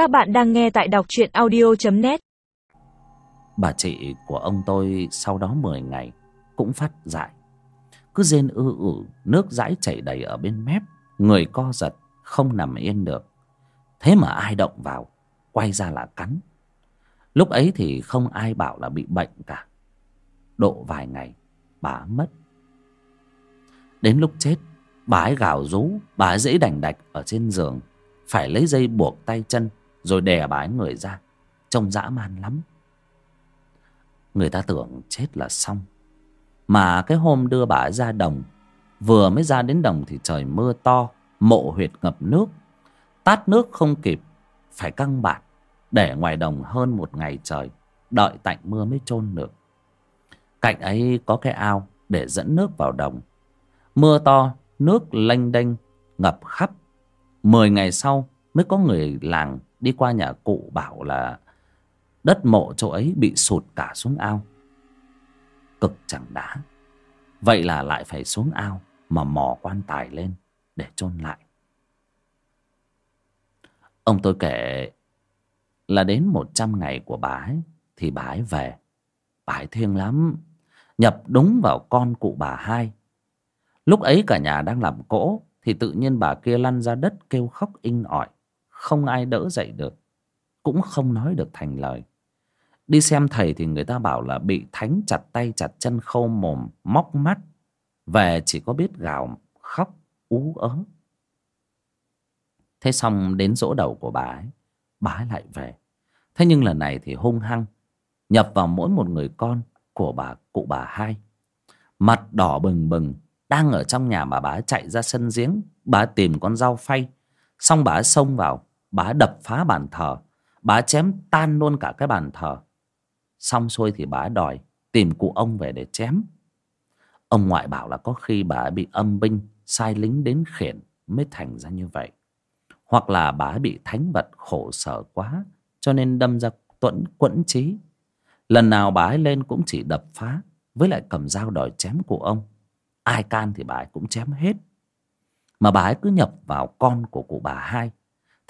Các bạn đang nghe tại đọc truyện audio.net Bà chị của ông tôi sau đó 10 ngày cũng phát dại. Cứ rên ư ử, nước dãi chảy đầy ở bên mép, người co giật, không nằm yên được. Thế mà ai động vào, quay ra là cắn. Lúc ấy thì không ai bảo là bị bệnh cả. Độ vài ngày, bà mất. Đến lúc chết, bà ấy gào rú, bà ấy dễ đành đạch ở trên giường. Phải lấy dây buộc tay chân, rồi đè bà ấy người ra. Trông dã man lắm. Người ta tưởng chết là xong. Mà cái hôm đưa bà ấy ra đồng, vừa mới ra đến đồng thì trời mưa to, mộ huyệt ngập nước. Tát nước không kịp, phải căng bạt, để ngoài đồng hơn một ngày trời, đợi tạnh mưa mới chôn được. Cạnh ấy có cái ao để dẫn nước vào đồng. Mưa to, nước lênh đênh, ngập khắp. Mười ngày sau mới có người làng đi qua nhà cụ bảo là đất mộ chỗ ấy bị sụt cả xuống ao. Cực chẳng đá. Vậy là lại phải xuống ao mà mò quan tài lên để chôn lại. Ông tôi kể là đến một trăm ngày của bà ấy, thì bà ấy về. Bà ấy thiêng lắm. Nhập đúng vào con cụ bà hai. Lúc ấy cả nhà đang làm cỗ, thì tự nhiên bà kia lăn ra đất kêu khóc inh ỏi. Không ai đỡ dậy được. Cũng không nói được thành lời. Đi xem thầy thì người ta bảo là bị thánh chặt tay chặt chân khâu mồm, móc mắt. Về chỉ có biết gào, khóc, ú ớ. Thế xong đến dỗ đầu của bà ấy, bà ấy lại về. Thế nhưng lần này thì hung hăng, nhập vào mỗi một người con của bà cụ bà hai. Mặt đỏ bừng bừng, đang ở trong nhà mà bà ấy chạy ra sân giếng, bà ấy tìm con dao phay. Xong bà ấy xông vào, bà đập phá bàn thờ, bà chém tan luôn cả cái bàn thờ. Xong xuôi thì bà đòi tìm cụ ông về để chém. Ông ngoại bảo là có khi bà bị âm binh, sai lính đến khiển mới thành ra như vậy. Hoặc là bà bị thánh vật khổ sở quá cho nên đâm ra tuẫn quẫn trí lần nào bà ấy lên cũng chỉ đập phá với lại cầm dao đòi chém cụ ông. Ai can thì bà ấy cũng chém hết. Mà bà ấy cứ nhập vào con của cụ bà hai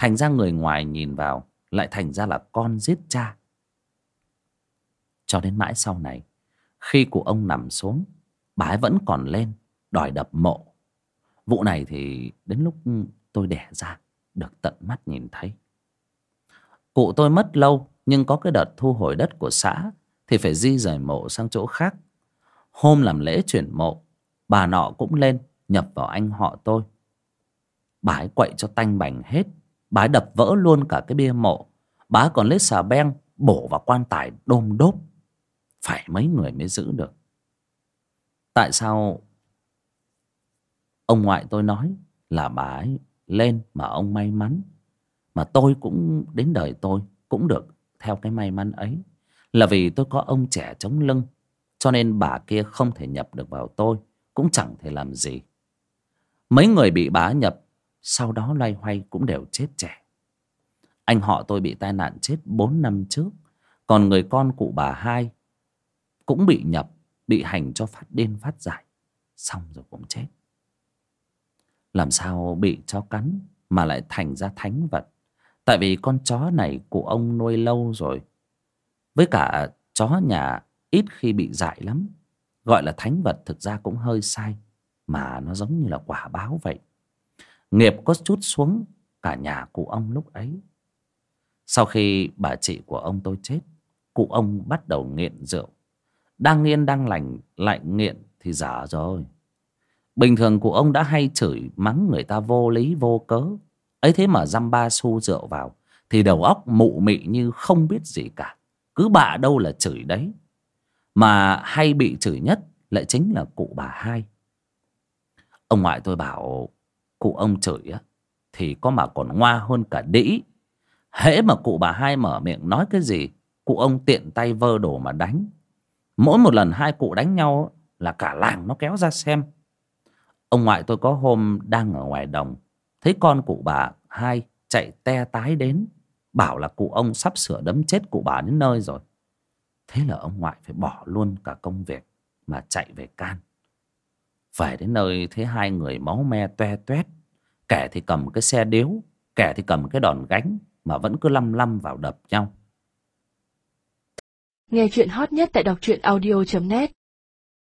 thành ra người ngoài nhìn vào, lại thành ra là con giết cha. Cho đến mãi sau này, khi cụ ông nằm xuống, bà ấy vẫn còn lên, đòi đập mộ. Vụ này thì đến lúc tôi đẻ ra, được tận mắt nhìn thấy. Cụ tôi mất lâu, nhưng có cái đợt thu hồi đất của xã, thì phải di rời mộ sang chỗ khác. Hôm làm lễ chuyển mộ, bà nọ cũng lên, nhập vào anh họ tôi. Bà ấy quậy cho tanh bành hết bà ấy đập vỡ luôn cả cái bia mộ. Bà ấy còn lấy xà beng bổ vào quan tài đôm đốp. Phải mấy người mới giữ được. Tại sao ông ngoại tôi nói là bà ấy lên mà ông may mắn, mà tôi cũng đến đời tôi cũng được theo cái may mắn ấy? Là vì tôi có ông trẻ chống lưng, cho nên bà kia không thể nhập được vào tôi, cũng chẳng thể làm gì. Mấy người bị bá nhập sau đó loay hoay cũng đều chết trẻ. Anh họ tôi bị tai nạn chết bốn năm trước, còn người con cụ bà hai cũng bị nhập, bị hành cho phát điên phát giải xong rồi cũng chết. Làm sao bị chó cắn mà lại thành ra thánh vật? Tại vì con chó này cụ ông nuôi lâu rồi. Với cả chó nhà ít khi bị dại lắm, gọi là thánh vật thực ra cũng hơi sai, mà nó giống như là quả báo vậy nghiệp có chút xuống cả nhà cụ ông lúc ấy sau khi bà chị của ông tôi chết, cụ ông bắt đầu nghiện rượu đang yên đang lành, lại nghiện thì giả rồi Bình thường cụ ông đã hay chửi mắng người ta vô lý, vô cớ. Ấy thế mà dăm ba xu rượu vào. Thì đầu óc mụ mị như không biết gì cả. Cứ bạ đâu là chửi đấy. Mà hay bị chửi nhất lại chính là cụ bà hai. Ông ngoại tôi bảo cụ ông chửi á. Thì có mà còn ngoa hơn cả đĩ. Hễ mà cụ bà hai mở miệng nói cái gì. Cụ ông tiện tay vơ đồ mà đánh. Mỗi một lần hai cụ đánh nhau là cả làng nó kéo ra xem. Ông ngoại tôi có hôm đang ở ngoài đồng, Thấy con cụ bà hai chạy te tái đến, Bảo là cụ ông sắp sửa đấm chết cụ bà đến nơi rồi Thế là ông ngoại phải bỏ luôn cả công việc Mà chạy về can phải đến nơi thấy hai người máu me toe toét. Kẻ thì cầm cái xe điếu, Kẻ thì cầm cái đòn gánh mà vẫn cứ lăm lăm vào đập nhau. Nghe chuyện hot nhất tại đọc truyện audio.net